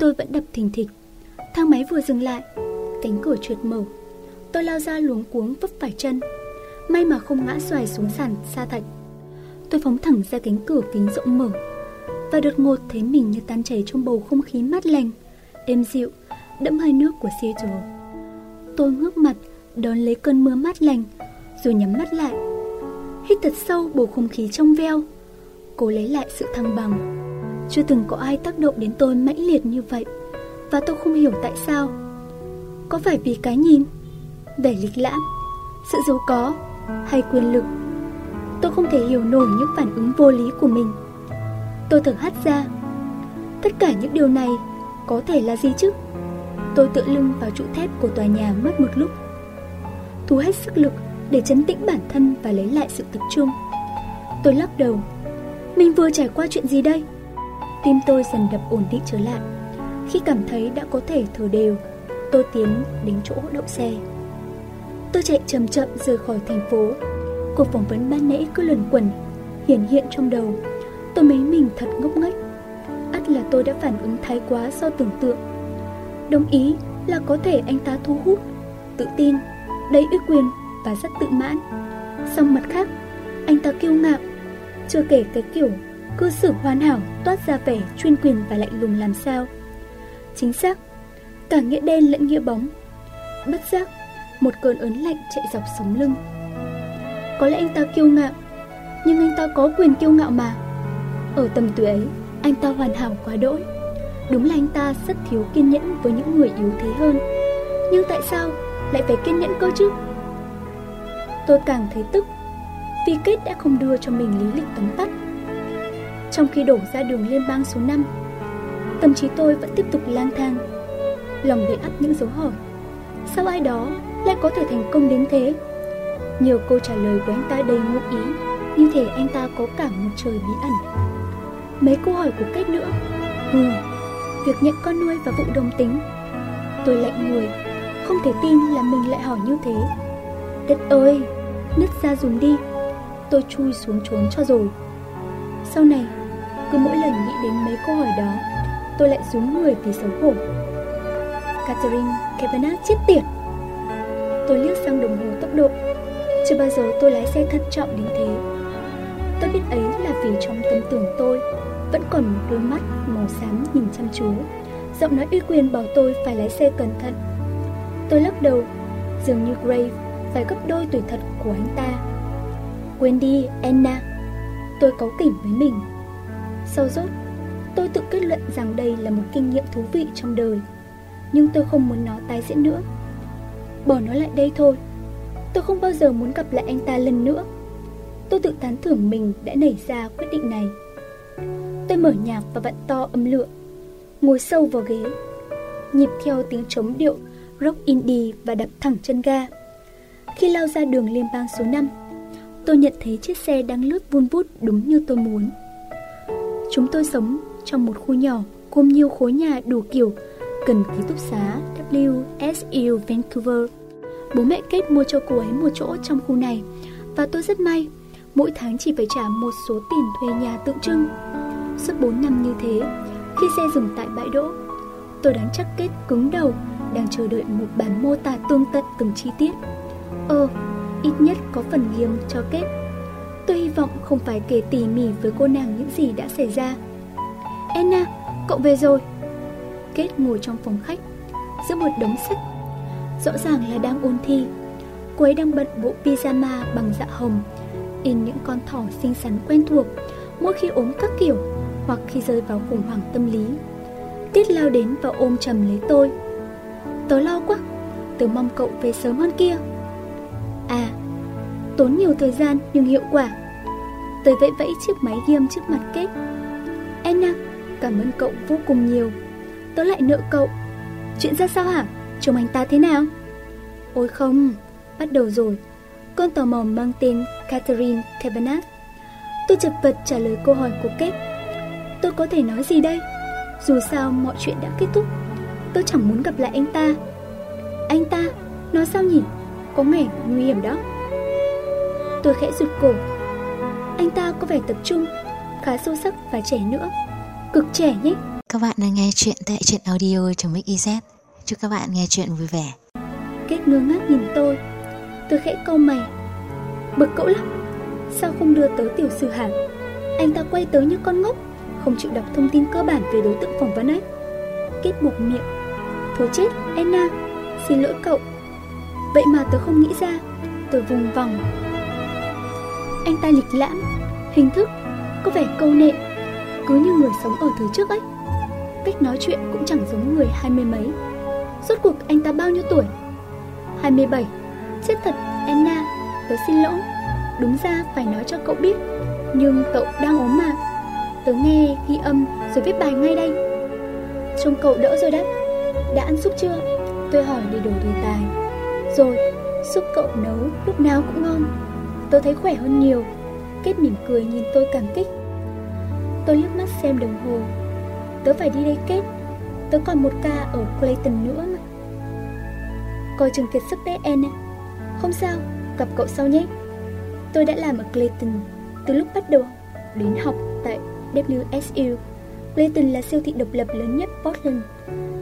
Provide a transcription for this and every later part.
tôi vẫn đập thình thịch. Thang máy vừa dừng lại, cánh cửa trượt mở. Tôi lao ra luống cuống vấp phải chân. May mà không ngã xoài xuống sàn sa thạch. Tôi phóng thẳng ra cánh cửa kính rộng mở và đột ngột thấy mình như tan chảy trong bầu không khí mát lành, êm dịu, đẫm hơi nước của Seattle. Tôi ngước mặt, đón lấy cơn mưa mát lành, rồi nhắm mắt lại. Hít thật sâu bầu không khí trong veo, cố lấy lại sự thăng bằng. Chưa từng có ai tác động đến tôi mãnh liệt như vậy, và tôi không hiểu tại sao. Có phải vì cái nhìn, vẻ lịch lãm, sự giàu có hay quyền lực? Tôi không thể hiểu nổi những phản ứng vô lý của mình. Tôi thở hắt ra. Tất cả những điều này có thể là gì chứ? Tôi tựa lưng vào trụ thép của tòa nhà mất một lúc. Thu hết sức lực để chấn tĩnh bản thân và lấy lại sự tập trung. Tôi lắc đầu. Mình vừa trải qua chuyện gì đây? Tim tôi dần đập ổn định trở lại. Khi cảm thấy đã có thể thở đều, tôi tiến đến chỗ đậu xe. Tôi chạy chậm chậm rời khỏi thành phố. Cuộc phỏng vấn ban nãy cứ luẩn quẩn, hiển hiện trong đầu. Tôi mấy mình thật ngốc nghếch. ắt là tôi đã phản ứng thái quá do tưởng tượng. Đồng ý là có thể anh ta thu hút, tự tin, đầy uy quyền và rất tự mãn. Song mặt khác, anh ta kiêu ngạo, chưa kể cái kiểu cư xử hoàn hảo toát ra vẻ chuyên quyền và lạnh lùng làm sao. Chính xác, cả nghĩa đen lẫn nghĩa bóng. Bất giác, một cơn ớn lạnh chạy dọc sống lưng. Có lẽ anh ta kiêu ngạo, nhưng anh ta có quyền kiêu ngạo mà. Ở tầm tuổi ấy, anh ta hoàn hảo quá đỗi. Đúng là anh ta rất thiếu kiên nhẫn với những người yếu thế hơn. Nhưng tại sao lại phải kiên nhẫn cơ chứ? Tôi càng thấy tức vì kết đã không đưa cho mình lý lịch tấm tắt. Trong khi đổ ra đường liên bang số 5, tâm trí tôi vẫn tiếp tục lang thang. Lòng đầy ắp những dấu hỏi. Sao ai đó lại có thể thành công đến thế? Nhiều câu trả lời của anh ta đầy ngụ ý, như thể anh ta có cả một trời bí ẩn. Mấy câu hỏi của cách nữa. Hừ, việc nhận con nuôi và vụ đồng tính. Tôi lạnh người, không thể tin là mình lại hỏi như thế. Đất ơi, nứt ra dùng đi. Tôi chui xuống trốn cho rồi. Sau này, cứ mỗi lần nghĩ đến mấy câu hỏi đó, tôi lại rúm người vì xấu hổ. Catherine Kavanagh chết tiệt. Tôi liếc sang đồng hồ tốc độ. Chưa bao giờ tôi lái xe thận trọng đến thế. Tôi biết ấy là vì trong tâm tưởng tôi vẫn còn một đôi mắt màu xám nhìn chăm chú. Giọng nói uy quyền bảo tôi phải lái xe cẩn thận. Tôi lắc đầu, dường như Grave phải gấp đôi tuổi thật của anh ta. Quên đi, Anna. Tôi cáu kỉnh với mình. Sau rốt, tôi tự kết luận rằng đây là một kinh nghiệm thú vị trong đời. Nhưng tôi không muốn nó tái diễn nữa. Bỏ nó lại đây thôi. Tôi không bao giờ muốn gặp lại anh ta lần nữa. Tôi tự tán thưởng mình đã nảy ra quyết định này. Tôi mở nhạc và vặn to âm lượng, ngồi sâu vào ghế, nhịp theo tiếng trống điệu rock indie và đập thẳng chân ga. Khi lao ra đường liên bang số 5, tôi nhận thấy chiếc xe đang lướt vun vút đúng như tôi muốn. Chúng tôi sống trong một khu nhỏ gồm nhiều khối nhà đủ kiểu gần ký túc xá WSU Vancouver. Bố mẹ kết mua cho cô ấy một chỗ trong khu này và tôi rất may, mỗi tháng chỉ phải trả một số tiền thuê nhà tượng trưng. Suốt 4 năm như thế, khi xe dừng tại bãi đỗ, tôi đáng chắc kết cứng đầu đang chờ đợi một bản mô tả tương tận từng chi tiết. Ờ, ít nhất có phần nghiêm cho kết. Vọng không phải kể tỉ mỉ với cô nàng những gì đã xảy ra. Anna, cậu về rồi. Kết ngồi trong phòng khách, giữa một đống sách. Rõ ràng là đang ôn thi. Cô ấy đang bận bộ pyjama bằng dạ hồng, in những con thỏ xinh xắn quen thuộc, mỗi khi ốm các kiểu, hoặc khi rơi vào khủng hoảng tâm lý. Tiết lao đến và ôm chầm lấy tôi. Tớ lo quá, tớ mong cậu về sớm hơn kia. À, tốn nhiều thời gian nhưng hiệu quả. Tớ vẫy vẫy chiếc máy ghiêm trước mặt kết. Anna, cảm ơn cậu vô cùng nhiều. Tớ lại nợ cậu. Chuyện ra sao hả? Chồng anh ta thế nào? Ôi không, bắt đầu rồi. Con tò mò mang tên Catherine Kavanagh. Tôi chật vật trả lời câu hỏi của Kết. Tôi có thể nói gì đây? Dù sao mọi chuyện đã kết thúc. Tôi chẳng muốn gặp lại anh ta. Anh ta? Nói sao nhỉ? Có vẻ nguy hiểm đó. Tôi khẽ rụt cổ. Anh ta có vẻ tập trung, khá sâu sắc và trẻ nữa. Cực trẻ nhé. Các bạn đang nghe chuyện tại truyện audio.mix.iz Chúc các bạn nghe chuyện vui vẻ. Kết ngơ ngác nhìn tôi. Tôi khẽ câu mày. Bực cậu lắm. Sao không đưa tớ tiểu sử hả? Anh ta quay tới như con ngốc Không chịu đọc thông tin cơ bản về đối tượng phỏng vấn ấy. Kết buộc miệng. Thôi chết Anna. Xin lỗi cậu. Vậy mà tớ không nghĩ ra. Tôi vùng vòng anh ta lịch lãm. Hình thức, Có vẻ câu nệ, Cứ như người sống ở thời trước ấy. Cách nói chuyện cũng chẳng giống người hai mươi mấy. Rốt cuộc anh ta bao nhiêu tuổi? 27 Chết thật Anna Tớ xin lỗi. Đúng ra phải nói cho cậu biết, Nhưng cậu đang ốm mà. Tớ nghe ghi âm rồi viết bài ngay đây. Trông cậu đỡ rồi đấy. Đã ăn súp chưa? Tôi hỏi để đổi đề tài. Rồi, súp cậu nấu lúc nào cũng ngon tôi thấy khỏe hơn nhiều. Kết mỉm cười nhìn tôi cảm kích. Tôi liếc mắt xem đồng hồ. Tớ phải đi đây kết. Tớ còn một ca ở Clayton nữa mà. Coi chừng kiệt sức đấy em Không sao, gặp cậu sau nhé. Tôi đã làm ở Clayton Từ lúc bắt đầu đến học tại WSU Clayton là siêu thị độc lập lớn nhất Portland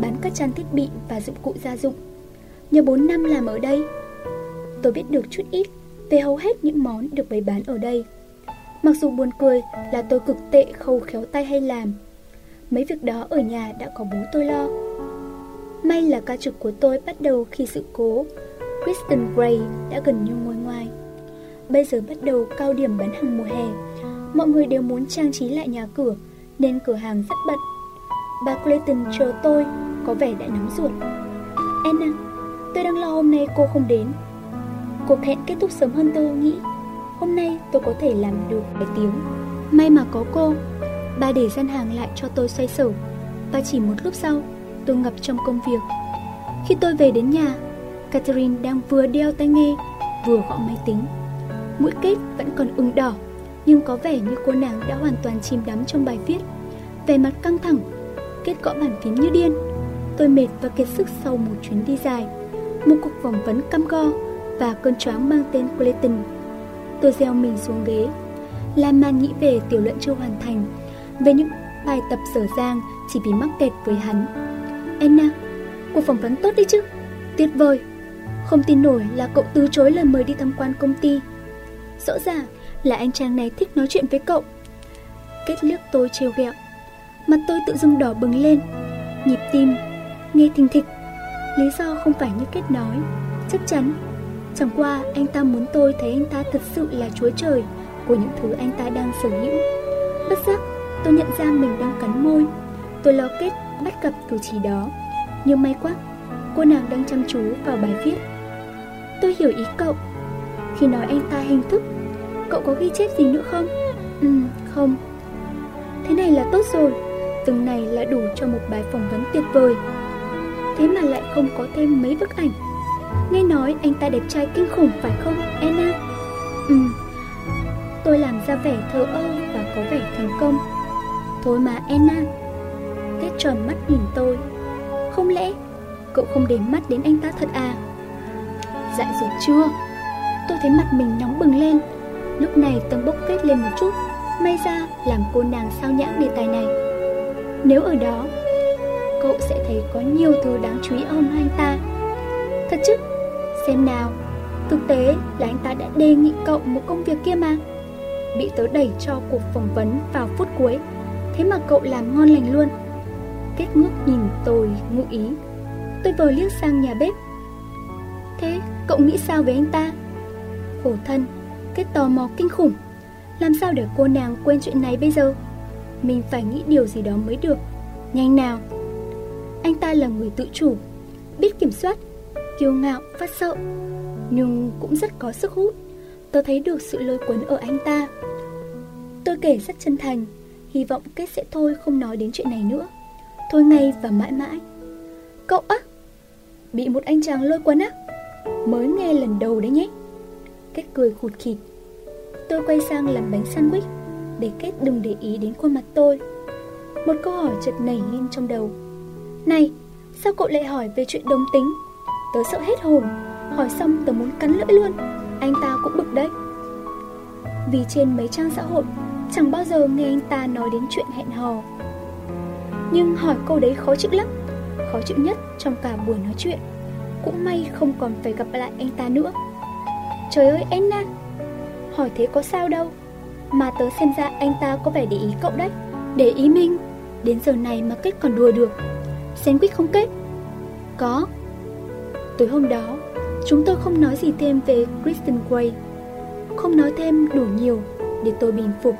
Bán các trang thiết bị và dụng cụ gia dụng. Nhờ 4 năm làm ở đây Tôi biết được chút ít về hầu hết những món được bày bán ở đây. Mặc dù buồn cười là tôi cực tệ khâu khéo tay hay làm, Mấy việc đó ở nhà đã có bố tôi lo. May là ca trực của tôi bắt đầu khi sự cố, Kristen Gray đã gần như ngồi ngoài. Bây giờ bắt đầu cao điểm bán hàng mùa hè. Mọi người đều muốn trang trí lại nhà cửa, Nên cửa hàng rất bận. Bà Clayton chờ tôi, Có vẻ đã nóng ruột. Anna, Tôi đang lo hôm nay cô không đến. Cuộc hẹn kết thúc sớm hơn tôi nghĩ. Hôm nay tôi có thể làm được vài tiếng. May mà có cô. Bà để gian hàng lại cho tôi xoay sở. Và chỉ một lúc sau, Tôi ngập trong công việc. Khi tôi về đến nhà, Catherine đang vừa đeo tai nghe, Vừa gõ máy tính. Mũi kết vẫn còn ửng đỏ, Nhưng có vẻ như cô nàng đã hoàn toàn chìm đắm trong bài viết. Về mặt căng thẳng, Kết gõ bàn phím như điên. Tôi mệt và kiệt sức sau một chuyến đi dài. Một cuộc phỏng vấn cam go và cơn choáng mang tên Clayton. Tôi gieo mình xuống ghế. Lan man nghĩ về tiểu luận chưa hoàn thành Về những bài tập dở dang Chỉ vì mắc kẹt với hắn. Anna, cuộc phỏng vấn tốt đấy chứ? Tuyệt vời. Không tin nổi là cậu từ chối lời mời đi tham quan công ty. Rõ ràng là anh chàng này thích nói chuyện với cậu. Kết liếc tôi trêu ghẹo. Mặt tôi tự dưng đỏ bừng lên. Nhịp tim Nghe thình thịch. Lý do không phải như kết nói. Chắc chắn Chẳng qua anh ta muốn tôi thấy anh ta thật sự là chúa trời Của những thứ anh ta đang sở hữu. Bất giác tôi nhận ra mình đang cắn môi. Tôi lo kết bắt gặp cử chỉ đó. Nhưng may quá Cô nàng đang chăm chú vào bài viết. Tôi hiểu ý cậu. Khi nói anh ta hình thức Cậu có ghi chép gì nữa không? Ừ, không. Thế này là tốt rồi. Từng này là đủ cho một bài phỏng vấn tuyệt vời. Thế mà lại không có thêm mấy bức ảnh. Nghe nói anh ta đẹp trai kinh khủng phải không, Anna? Ừ. Tôi làm ra vẻ thờ ơ và có vẻ thành công. Thôi mà Anna. Kết tròn mắt nhìn tôi. Không lẽ cậu không để mắt đến anh ta thật à? Dại rồi chưa. Tôi thấy mặt mình nóng bừng lên. Lúc này tầng bốc kết lên một chút. May ra làm cô nàng sao nhãng đề tài này. Nếu ở đó Cậu sẽ thấy có nhiều thứ đáng chú ý hơn anh ta. Thật chứ? Xem nào, Thực tế là anh ta đã đề nghị cậu một công việc kia mà. Bị tớ đẩy cho cuộc phỏng vấn vào phút cuối, Thế mà cậu làm ngon lành luôn. Kết ngước nhìn tôi ngụ ý, Tôi vừa liếc sang nhà bếp. Thế cậu nghĩ sao về anh ta? Khổ thân Kết tò mò kinh khủng. Làm sao để cô nàng quên chuyện này bây giờ? Mình phải nghĩ điều gì đó mới được. Nhanh nào. Anh ta là người tự chủ, Biết kiểm soát Kiêu ngạo, phát sợ Nhưng cũng rất có sức hút. Tôi thấy được sự lôi cuốn ở anh ta. Tôi kể rất chân thành Hy vọng kết sẽ thôi không nói đến chuyện này nữa. Thôi ngay và mãi mãi. Cậu á Bị một anh chàng lôi cuốn á? Mới nghe lần đầu đấy nhé. Kết cười khụt khịt. Tôi quay sang làm bánh sandwich Để Kết đừng để ý đến khuôn mặt tôi. Một câu hỏi chợt nảy lên trong đầu. Này Sao cậu lại hỏi về chuyện đồng tính? Tớ sợ hết hồn. Hỏi xong tớ muốn cắn lưỡi luôn. Anh ta cũng bực đấy. Vì trên mấy trang xã hội, Chẳng bao giờ nghe anh ta nói đến chuyện hẹn hò. Nhưng hỏi câu đấy khó chịu lắm. Khó chịu nhất trong cả buổi nói chuyện. Cũng may không còn phải gặp lại anh ta nữa. Trời ơi, Anna! Hỏi thế có sao đâu. Mà tớ xem ra anh ta có vẻ để ý cậu đấy. Để ý mình. Đến giờ này mà kết còn đùa được. Sandwich không kết. Có. Tối hôm đó, Chúng tôi không nói gì thêm về Kristen Gray Không nói thêm đủ nhiều Để tôi bình phục.